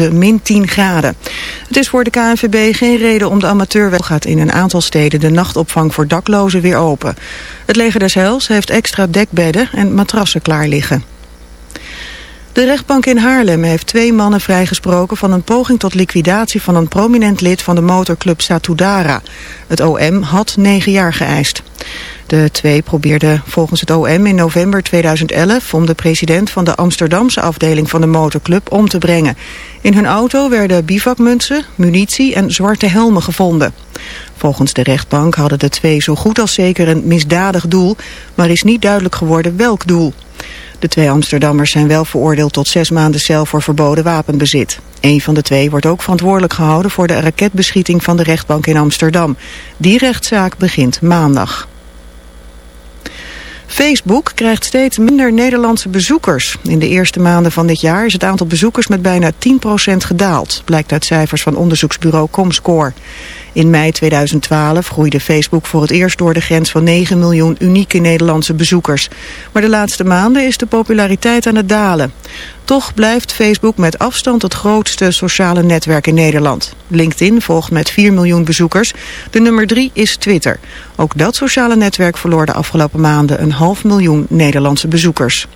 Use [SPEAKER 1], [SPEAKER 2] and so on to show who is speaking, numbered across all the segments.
[SPEAKER 1] de min 10 graden. Het is voor de KNVB geen reden om de amateurwet gaat in een aantal steden de nachtopvang voor daklozen weer open. Het leger des Heils heeft extra dekbedden en matrassen klaar liggen. De rechtbank in Haarlem heeft twee mannen vrijgesproken van een poging tot liquidatie van een prominent lid van de motorclub Satudara. Het OM had negen jaar geëist. De twee probeerden volgens het OM in november 2011 om de president van de Amsterdamse afdeling van de motorclub om te brengen. In hun auto werden bivakmutsen, munitie en zwarte helmen gevonden. Volgens de rechtbank hadden de twee zo goed als zeker een misdadig doel, maar is niet duidelijk geworden welk doel. De twee Amsterdammers zijn wel veroordeeld tot zes maanden cel voor verboden wapenbezit. Een van de twee wordt ook verantwoordelijk gehouden voor de raketbeschieting van de rechtbank in Amsterdam. Die rechtszaak begint maandag. Facebook krijgt steeds minder Nederlandse bezoekers. In de eerste maanden van dit jaar is het aantal bezoekers met bijna 10% gedaald, blijkt uit cijfers van onderzoeksbureau Comscore. In mei 2012 groeide Facebook voor het eerst door de grens van 9 miljoen unieke Nederlandse bezoekers. Maar de laatste maanden is de populariteit aan het dalen. Toch blijft Facebook met afstand het grootste sociale netwerk in Nederland. LinkedIn volgt met 4 miljoen bezoekers. De nummer 3 is Twitter. Ook dat sociale netwerk verloor de afgelopen maanden een half miljoen Nederlandse bezoekers.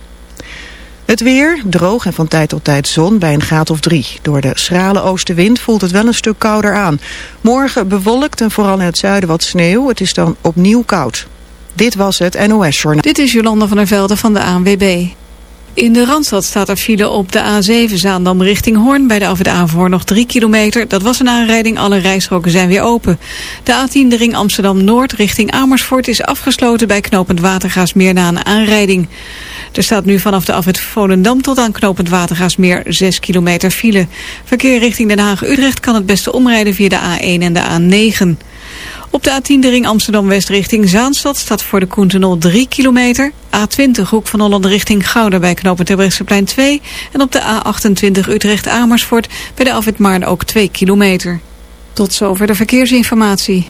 [SPEAKER 1] Het weer, droog en van tijd tot tijd zon bij een graad of drie. Door de schrale oostenwind voelt het wel een stuk kouder aan. Morgen bewolkt en vooral in het zuiden wat sneeuw. Het is dan opnieuw koud. Dit was het NOS Journaal.
[SPEAKER 2] Dit is Jolanda van der Velde van de ANWB. In de Randstad staat er file op de A7 Zaandam richting Hoorn. Bij de af voor nog 3 kilometer. Dat was een aanrijding, alle rijstroken zijn weer open. De A10 de ring Amsterdam-Noord richting Amersfoort is afgesloten bij knooppunt Watergaasmeer na een aanrijding. Er staat nu vanaf de afrit Volendam tot aan knooppunt Watergaasmeer 6 kilometer file. Verkeer richting Den Haag-Utrecht kan het beste omrijden via de A1 en de A9. Op de A10 de ring Amsterdam-West richting Zaanstad staat voor de Koentenol 3 kilometer. A20 Hoek van Holland richting Gouda bij knooppunt Terbrechtseplein 2. En op de A28 Utrecht-Amersfoort bij de Maarden ook 2 kilometer. Tot zover de verkeersinformatie.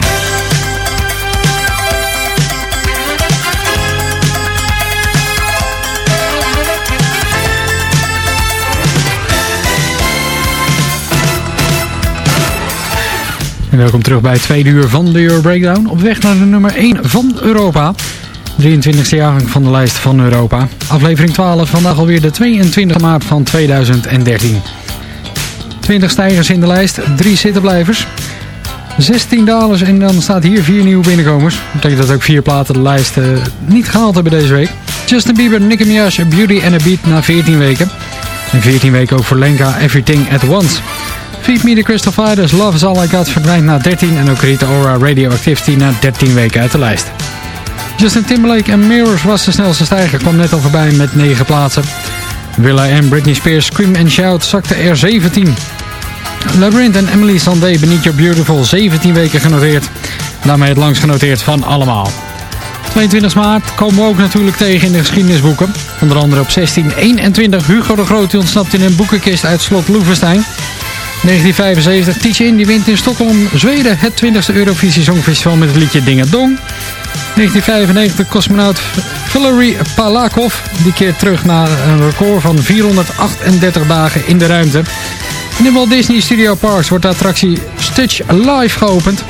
[SPEAKER 3] Welkom terug bij het tweede uur van de Euro Breakdown. Op weg naar de nummer 1 van Europa. 23e jaargang van de lijst van Europa. Aflevering 12, vandaag alweer de 22 maart van 2013. 20 stijgers in de lijst, 3 zittenblijvers. 16 dalers en dan staat hier 4 nieuwe binnenkomers. Dat betekent dat ook 4 platen de lijst uh, niet gehaald hebben deze week. Justin Bieber, Nicki Minaj, Beauty and a Beat na 14 weken. En 14 weken ook voor Lenka, Everything at Once. Feed Me the Crystal Fighters, Love is All I Got verdwijnt na 13. En ook Rita Ora, Radioactivity na 13 weken uit de lijst. Justin Timberlake en Mirrors was de snelste stijger, kwam net al voorbij met 9 plaatsen. Willa en Britney Spears Scream and Shout zakte er 17. Labyrinth en Emily Sandé Beneath Your Beautiful 17 weken genoteerd. Daarmee het langst genoteerd van allemaal. 22 maart komen we ook natuurlijk tegen in de geschiedenisboeken. Onder andere op 1621 Hugo de Groot ontsnapt in een boekenkist uit slot Loevestein. 1975 Tietje die wint in Stockholm, Zweden het 20e Eurovisie Songfestival met het liedje Dong. 1995 cosmonaut Valery Palakov. Die keert terug naar een record van 438 dagen in de ruimte. In de Walt Disney Studio Parks wordt de attractie Stitch Live geopend.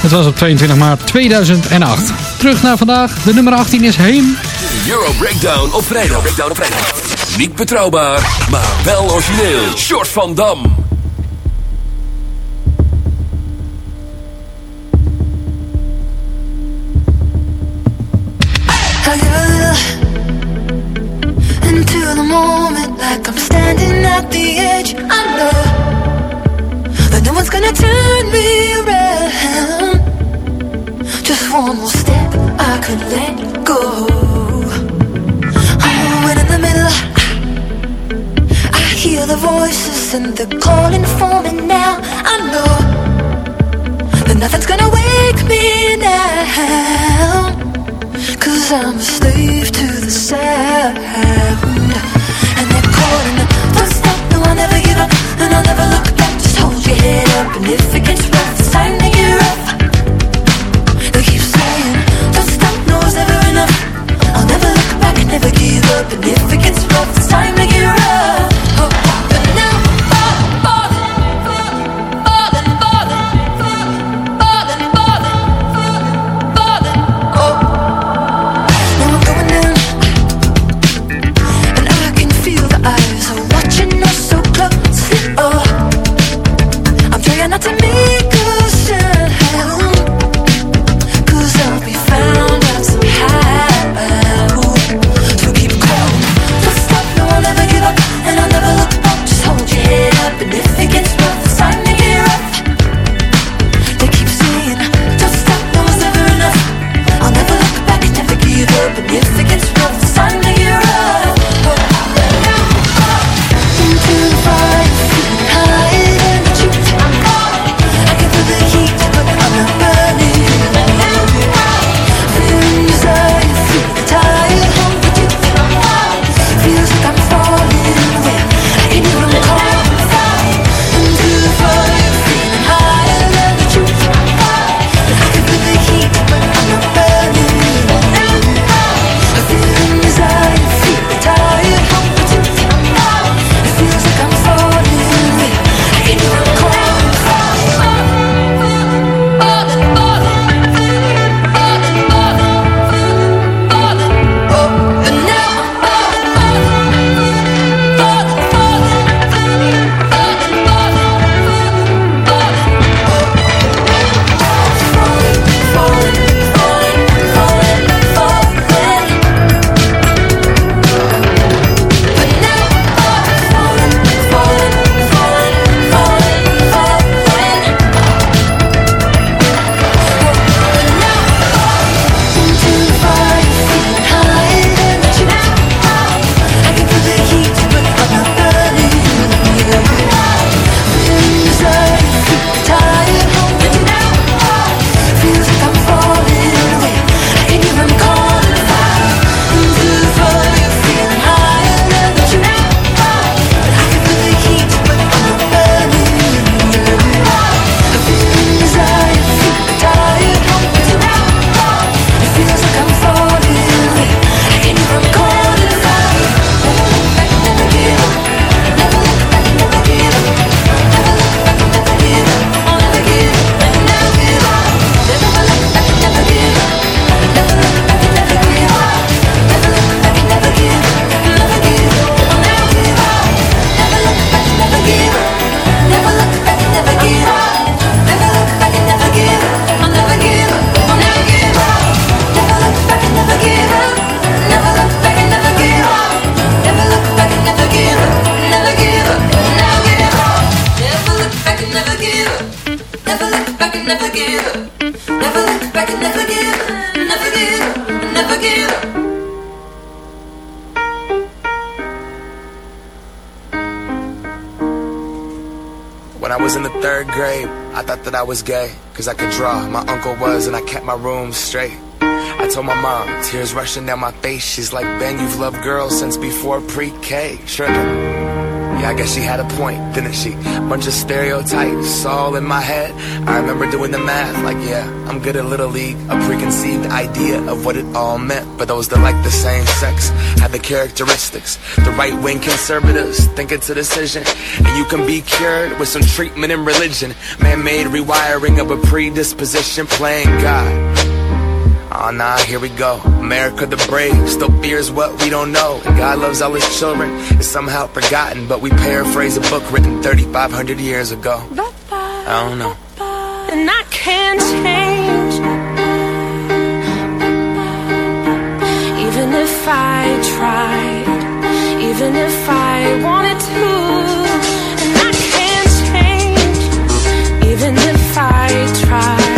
[SPEAKER 3] Het was op 22 maart 2008. Terug naar vandaag. De nummer 18 is heen.
[SPEAKER 4] Euro Breakdown op vrijdag. Breakdown op vrijdag. Niet betrouwbaar, maar wel origineel. Short van Dam.
[SPEAKER 5] Moment like I'm standing at the edge. I know that no one's gonna turn me around. Just one more step, I could let go. Oh, and in the middle, I hear the voices and they're calling for me now. I know that nothing's gonna wake me now. Cause I'm a slave to the sound up And if it gets rough, it's time to get rough. They keep saying Don't stop, no it's never enough. I'll never look back, never give up And if it gets rough, it's time to get rough
[SPEAKER 6] was gay, cause I could draw. My uncle was, and I kept my room straight. I told my mom, tears rushing down my face. She's like, Ben, you've loved girls since before pre K. Tripping. Yeah, I guess she had a point, didn't she? Bunch of stereotypes all in my head. I remember doing the math, like, yeah, I'm good at Little League. A preconceived idea of what it all meant. But those that like the same sex have the characteristics. The right wing conservatives think it's a decision. And you can be cured with some treatment and religion. Man made rewiring of a predisposition playing God. Oh nah, here we go. America the brave still fears what we don't know. And God loves all his children. It's somehow forgotten, but we paraphrase a book written 3,500 years ago. I don't know.
[SPEAKER 7] And I can't change. Even if I tried, even if I wanted to. And I can't change. Even if I tried,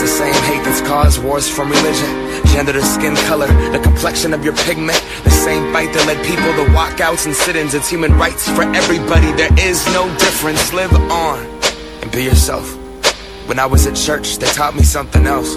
[SPEAKER 6] It's the same hate that's caused wars from religion, gender to skin color, the complexion of your pigment. The same fight that led people to walkouts and sit-ins. It's human rights for everybody. There is no difference. Live on and be yourself. When I was at church, they taught me something else.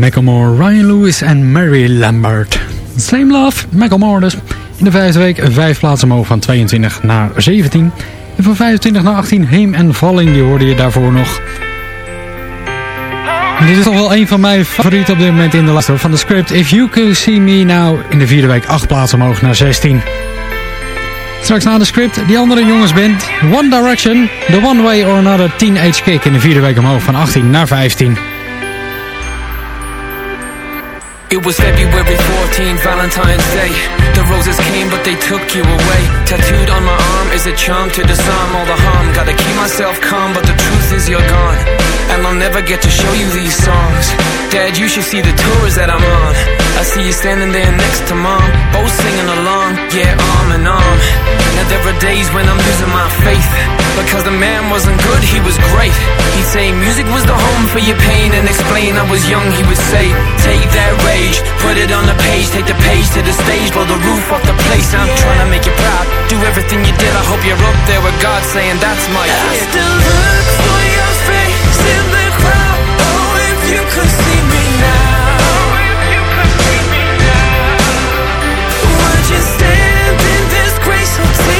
[SPEAKER 3] Macklemore, Ryan Lewis en Mary Lambert. Same Love, Macklemore dus. In de vijfde week vijf plaatsen omhoog van 22 naar 17. En van 25 naar 18 Heem en Valling, die hoorde je daarvoor nog. Dit is toch wel een van mijn favorieten op dit moment in de hoor, van de script. If You Could See Me Now in de vierde week acht plaatsen omhoog naar 16. Straks na de script, die andere jongensband. One Direction, The One Way or Another Teenage Kick in de vierde week omhoog van 18 naar 15.
[SPEAKER 8] It was February 14, Valentine's Day. The roses came, but they took you away. Tattooed on my arm is a charm to disarm all the harm. Gotta keep myself calm, but the truth is you're gone. And I'll never get to show you these songs. Dad, you should see the tours that I'm on. I see you standing there next to mom, both singing along, yeah, arm in arm. Now there are days when I'm losing my faith. Because the man wasn't good, he was great. He'd say music was the home for your pain and explain I was young, he would say, take that rage, put it on the page, take the page to the stage, blow the roof off the place. I'm trying to make you proud. Do everything you did, I hope you're up there with God saying that's my
[SPEAKER 9] I
[SPEAKER 8] kid.
[SPEAKER 9] still look for your face in the crowd. Oh, if you could see You stand in disgrace or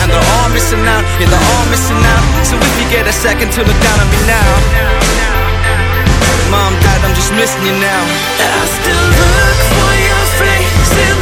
[SPEAKER 10] And they're all missing out, yeah, they're all missing out. So if you get a second to look down on me now. Mom, dad, I'm just missing you now.
[SPEAKER 9] I still look for your face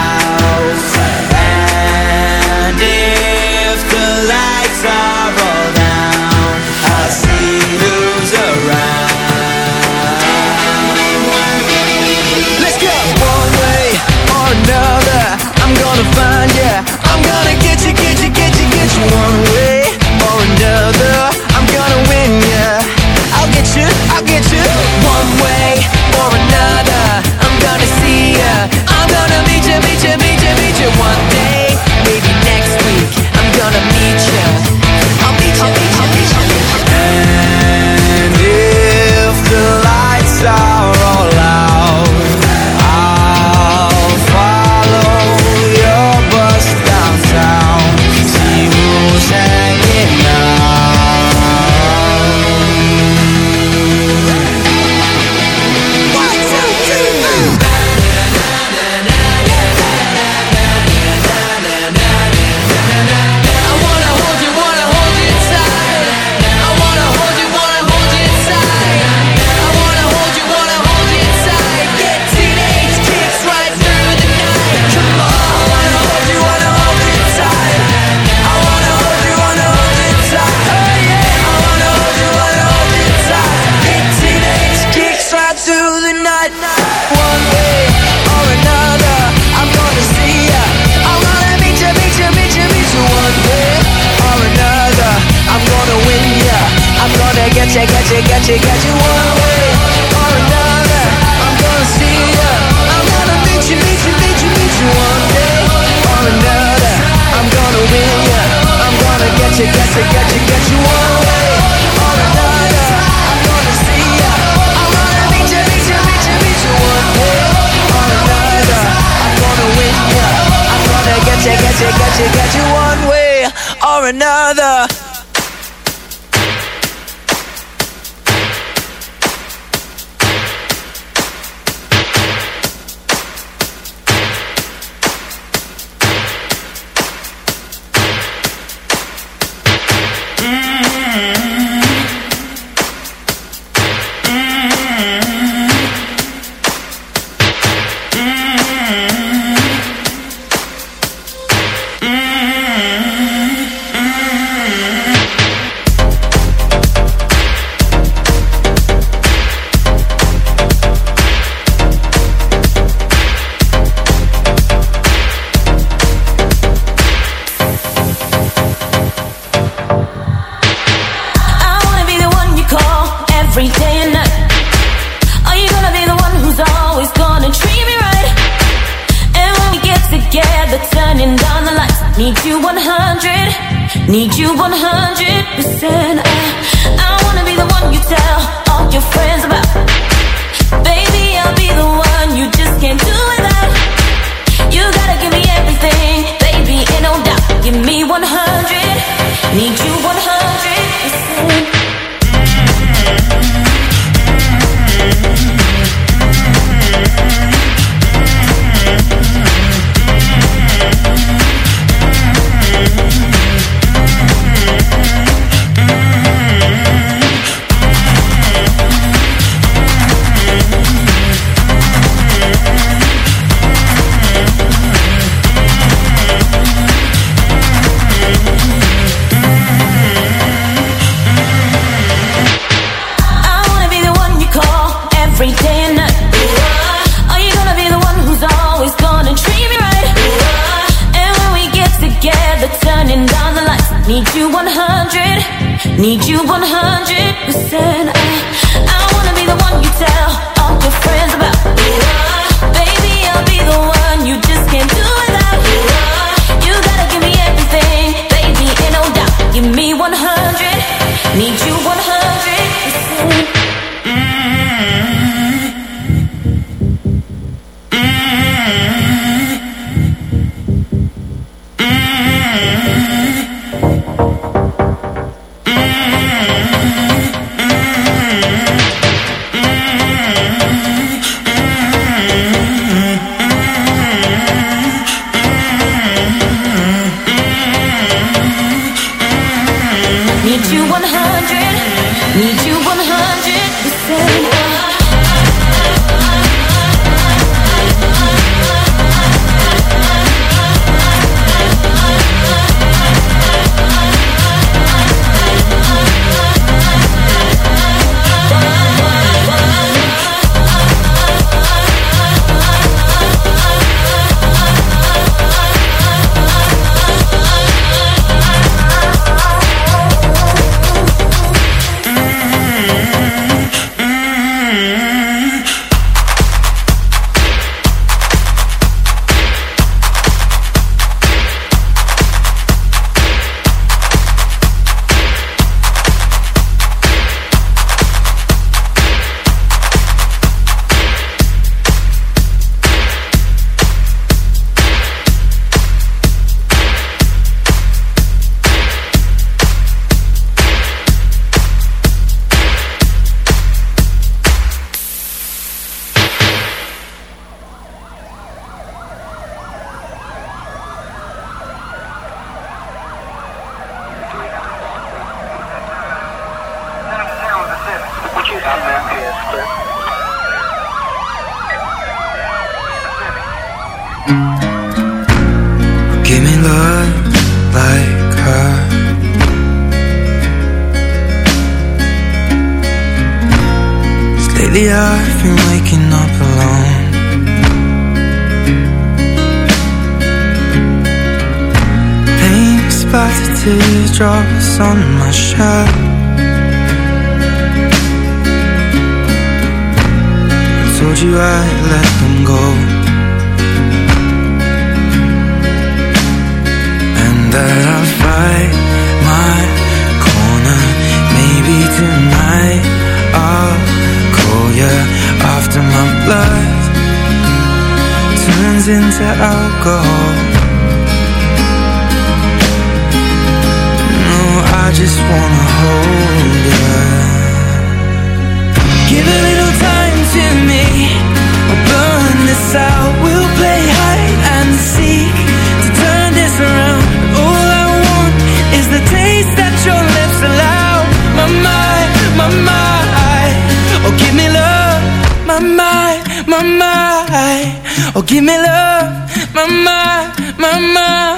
[SPEAKER 9] Give me love, my, my, my,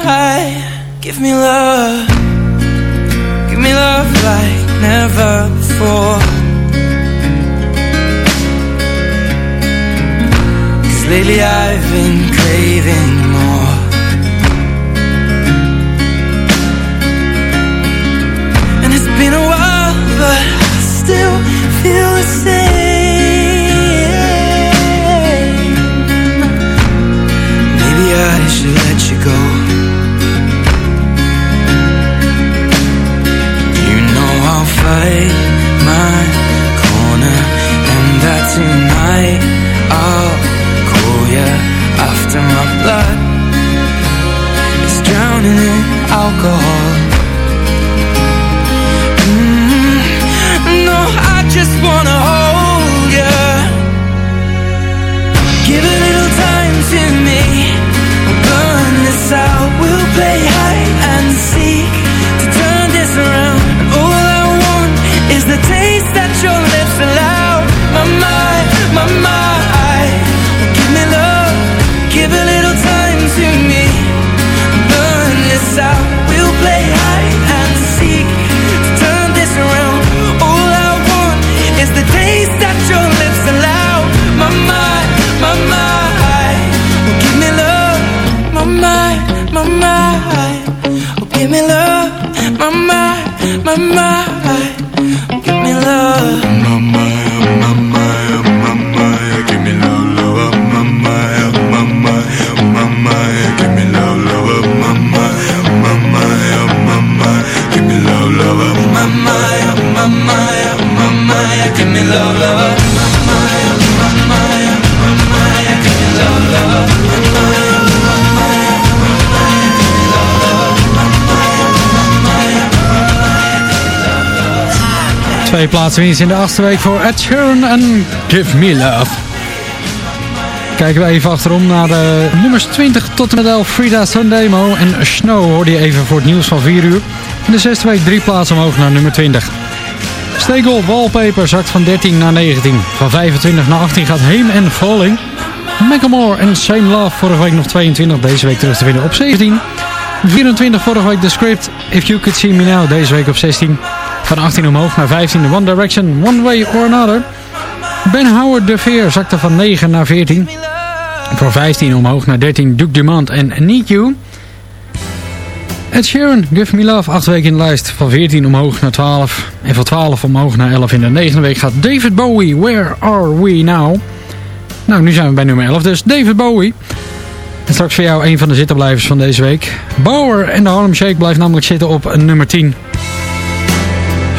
[SPEAKER 9] my. Give me love. Give me love like never before. Cause lately I've been craving more. And it's been a while but I still feel the same. Alcohol. Mm, no, I just wanna hold you. Give a little time to me. We'll burn this out. We'll play hide
[SPEAKER 3] plaatsen winst in de achtste week voor Ed Sheeran en Give Me Love. Kijken we even achterom naar de nummers 20 tot en met 11. Frida en Snow hoorde je even voor het nieuws van 4 uur. In de zesde week drie plaatsen omhoog naar nummer 20. Stegel Wallpaper zakt van 13 naar 19. Van 25 naar 18 gaat Heem en Falling. Macklemore en Same Love vorige week nog 22. Deze week terug te vinden op 17. 24 vorige week The Script. If You Could See Me Now. Deze week op 16. Van 18 omhoog naar 15 de One Direction. One Way or Another. Ben Howard de Veer zakte van 9 naar 14. Van 15 omhoog naar 13 Duke Dumont en Need You. Ed Sheeran, Give Me Love, 8 weken in de lijst. Van 14 omhoog naar 12. En van 12 omhoog naar 11 in de negende week gaat David Bowie. Where Are We Now? Nou, nu zijn we bij nummer 11, dus David Bowie. En straks voor jou een van de zittenblijvers van deze week. Bauer en de Harlem Shake blijft namelijk zitten op nummer 10.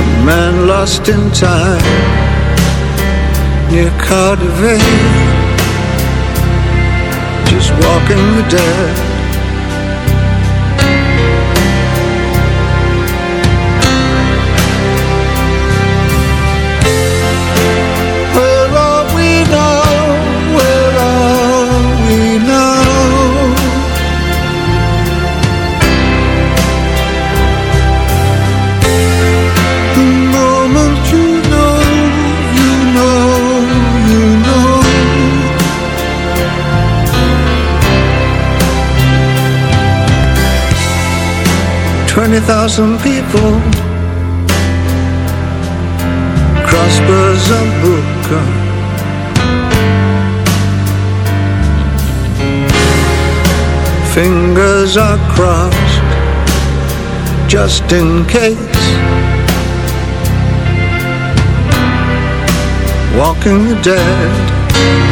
[SPEAKER 11] A man lost in time Near KaDeWe Just walking the dead 20,000 people. Crossbars are broken Fingers are crossed Just in case. Walking the dead.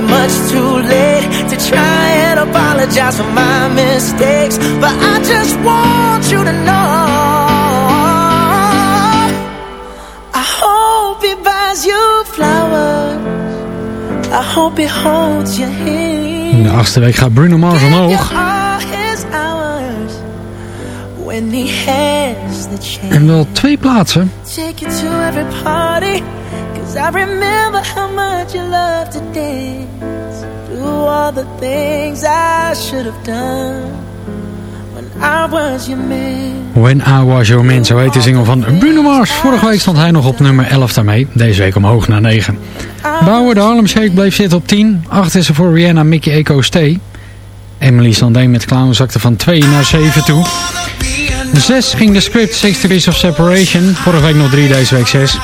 [SPEAKER 12] Probably much too late to try and apologize for my mistakes, but I just want you to know. I hope he buys you flowers. I hope he holds your hand.
[SPEAKER 3] In de achtste week gaat Bruno Mars omhoog. En wel twee plaatsen.
[SPEAKER 12] Take you to every party. I remember how much you love to dance. Do all the things I should have done when I was your man.
[SPEAKER 3] When I Was Your Man, zo heet de single van Bruno Mars. Vorige week stond hij nog op nummer 11 daarmee. Deze week omhoog naar 9. Bauer, de Harlem Shake, bleef zitten op 10. 8 is er voor Rihanna, Mickey Echo, Stay. Emily Sandé met Clown zakte van 2 naar 7 toe. 6 ging de script 6 Degrees of Separation. Vorige week nog 3, deze week 6.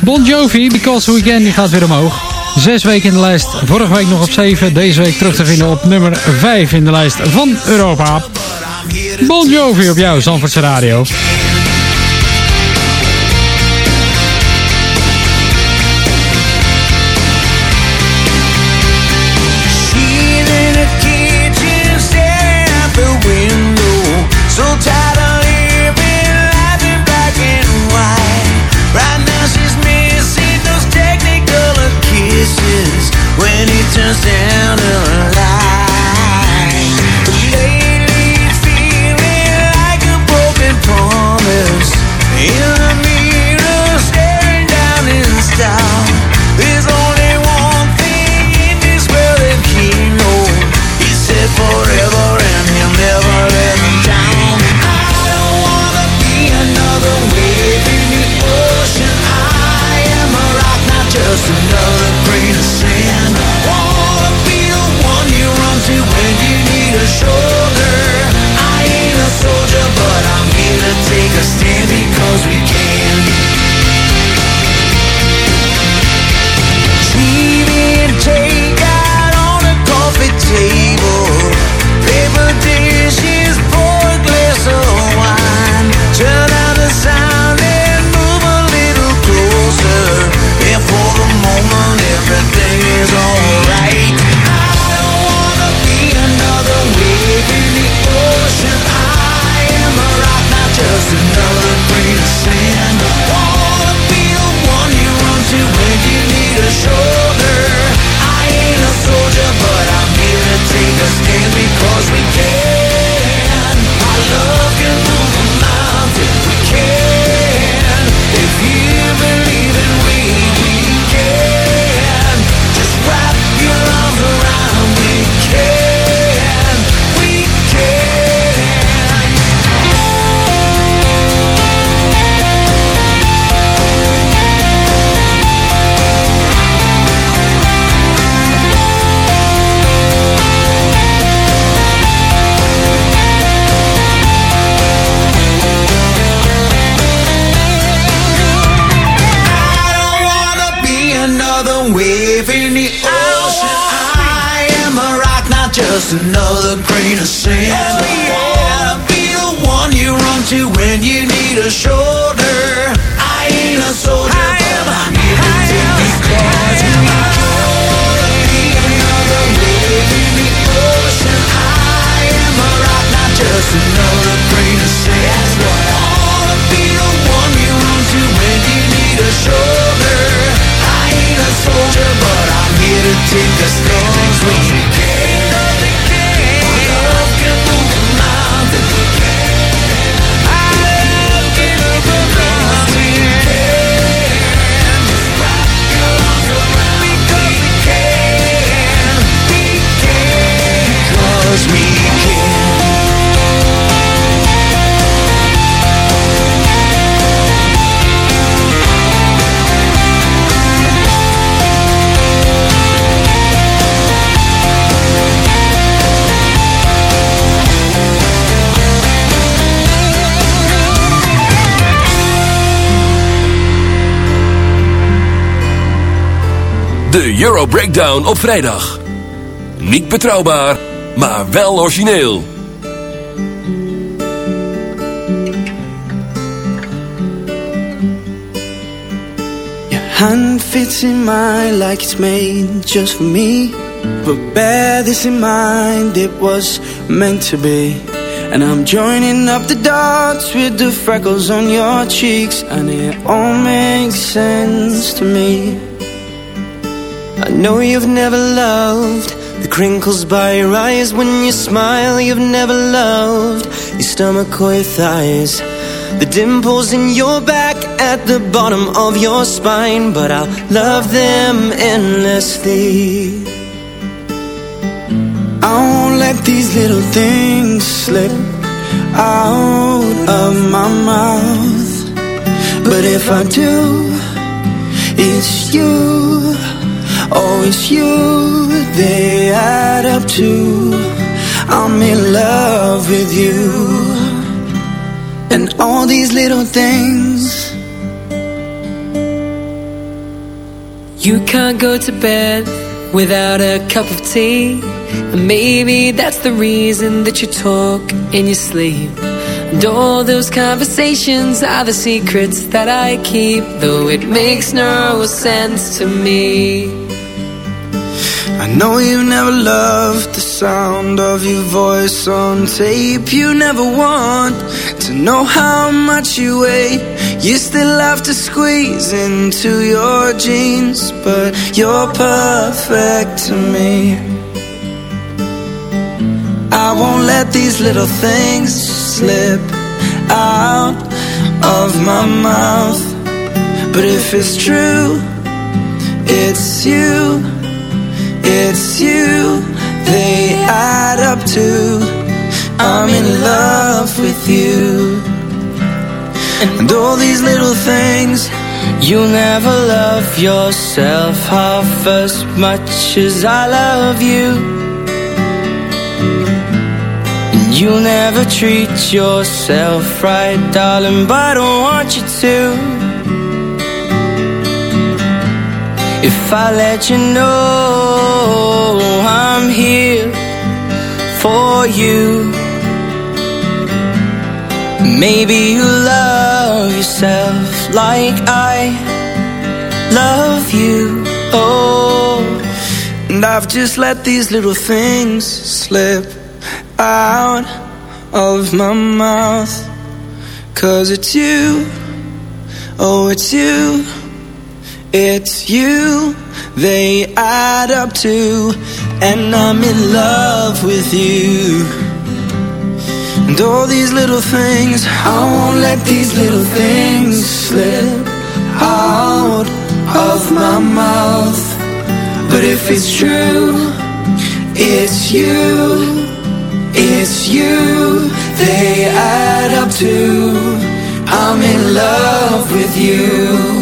[SPEAKER 3] Bon Jovi, Because Weekend, die gaat weer omhoog. 6 weken in de lijst. Vorige week nog op 7. Deze week terug te vinden op nummer 5 in de lijst van Europa. Bon Jovi op jouw Zandvoortse Radio.
[SPEAKER 13] Take the stars we can.
[SPEAKER 4] De Euro Breakdown op vrijdag. Niet betrouwbaar, maar wel origineel.
[SPEAKER 10] Hand fits in mine like it's made just for me. But bear this in mind, it was meant to be. And I'm joining up the dots with the freckles on your cheeks, and it all makes sense to me. Know you've never loved the crinkles by your eyes when you smile. You've never loved your stomach or your thighs. The dimples in your back at the bottom of your spine, but I'll love them endlessly. I won't let these little things slip out of my mouth. But if I do, it's you. Oh, it's you they add up to. I'm in love with you. And all these little things.
[SPEAKER 14] You can't go to bed without a cup of tea. And maybe that's the reason that you talk in your sleep. And all those conversations are the secrets that I keep, though it makes no sense to me.
[SPEAKER 10] I know you never loved the sound of your voice on tape. You never want to know how much you weigh. You still have to squeeze into your jeans, but you're perfect to me. I won't let these little things slip out of my mouth. But if it's true, it's you. It's you they add up to. I'm in love with you. And all these little things.
[SPEAKER 14] You'll never love yourself half as much as I love you. And you'll never treat yourself right, darling, but I don't want you to. If I let you know I'm here for you, maybe you love yourself like I love you.
[SPEAKER 10] Oh, and I've just let these little things slip out of my mouth. Cause it's you, oh, it's you. It's you they add up to, and I'm in love with you. And all these little things, I won't let these little things slip out of my mouth. But if it's true, it's you, it's you they add up to. I'm in love with you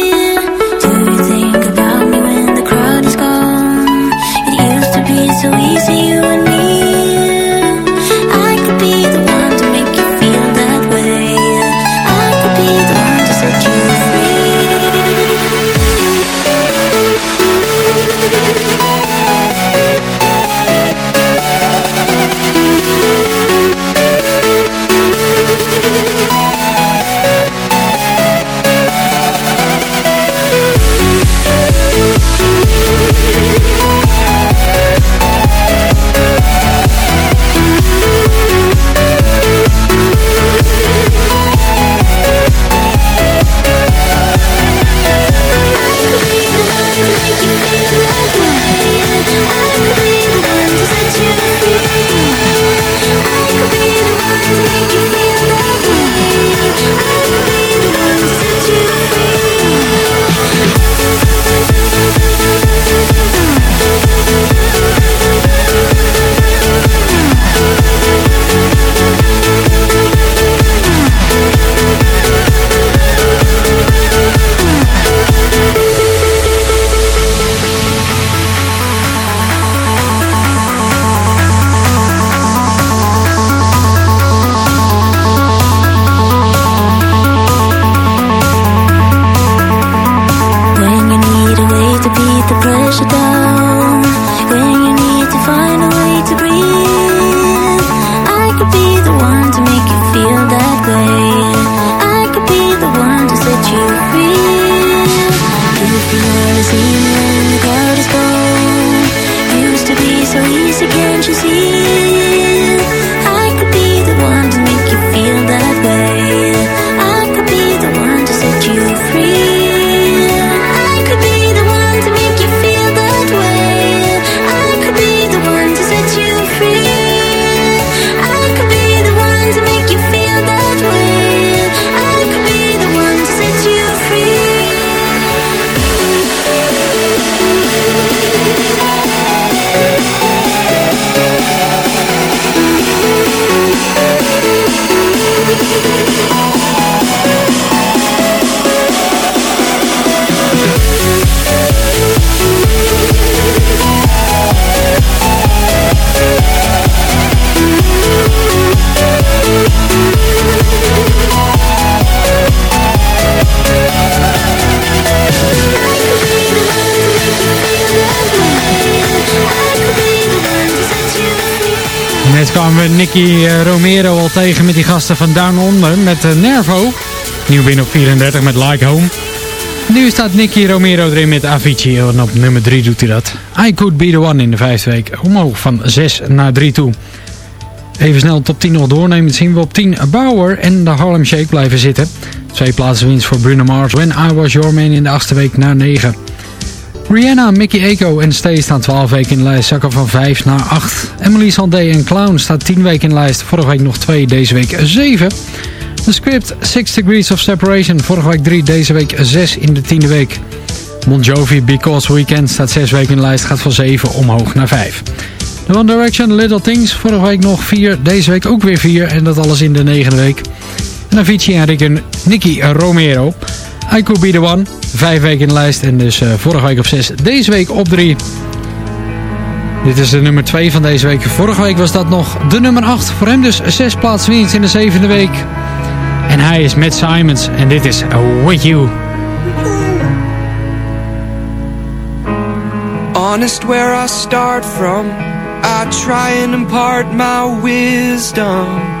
[SPEAKER 15] So easy, you and me.
[SPEAKER 3] Net kwamen we Nicky eh, Romero al tegen met die gasten van Down Under met eh, Nervo. Nieuw binnen op 34 met Like Home. Nu staat Nicky Romero erin met Avicii en op nummer 3 doet hij dat. I Could Be The One in de vijfde week. Omhoog van 6 naar 3 toe. Even snel de top 10 nog doornemen. zien we op 10 Bauer en de Harlem Shake blijven zitten. Twee plaatsen winst voor Bruno Mars. When I Was Your Man in de achtste week naar 9. Rihanna, Mickey Eco en Stay staan 12 weken in de lijst, zakken van 5 naar 8. Emily Sandé en Clown staat 10 weken in de lijst, vorige week nog 2, deze week 7. The Script, 6 Degrees of Separation, vorige week 3, deze week 6 in de tiende week. Bon Jovi, Because Weekend staat 6 weken in de lijst, gaat van 7 omhoog naar 5. The One Direction, Little Things, vorige week nog 4, deze week ook weer 4 en dat alles in de negende week. En en Rick en Nicky Romero. I Could Be The One. Vijf weken in de lijst en dus uh, vorige week op 6. Deze week op 3. Dit is de nummer 2 van deze week. Vorige week was dat nog de nummer 8. Voor hem dus 6 plaatsen winst in de zevende week. En hij is Matt Simons en dit is With You.
[SPEAKER 9] Honest where I start from. I try and impart my wisdom.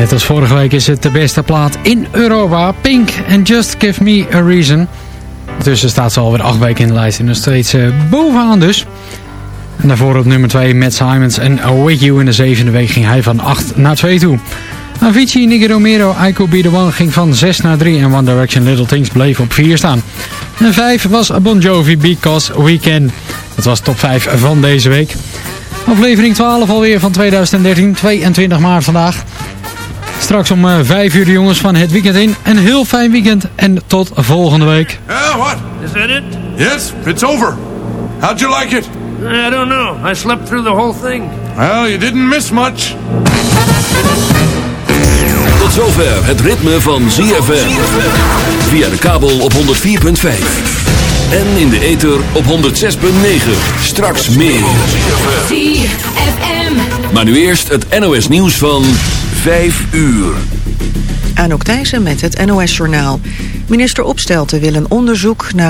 [SPEAKER 3] Net als vorige week is het de beste plaat in Europa. Pink and Just Give Me a Reason. Tussen staat ze alweer acht weken in de lijst en nog steeds uh, bovenaan dus. En daarvoor op nummer 2 Matt Simons en With You in de zevende week ging hij van 8 naar 2 toe. Avicii, Nicky Romero, I Could Be The One ging van 6 naar 3 en One Direction Little Things bleef op 4 staan. En 5 was Bon Jovi Because We Can. Dat was top 5 van deze week. Aflevering 12 alweer van 2013, 22 maart vandaag. Straks om 5 uur de jongens van het weekend in. Een heel fijn weekend en tot volgende week.
[SPEAKER 16] Yeah, what?
[SPEAKER 17] Is that it?
[SPEAKER 16] Yes, it's over. How'd you like it?
[SPEAKER 17] I don't know. I slept through the whole thing.
[SPEAKER 16] Well, you didn't miss much.
[SPEAKER 4] Tot zover het ritme van ZFM. Via de kabel op 104.5. En in de ether op 106.9. Straks meer.
[SPEAKER 18] ZFM.
[SPEAKER 4] Maar nu eerst het NOS nieuws van 5 uur.
[SPEAKER 1] Anouk Thijssen met het NOS-journaal. Minister Opstelten wil een onderzoek naar...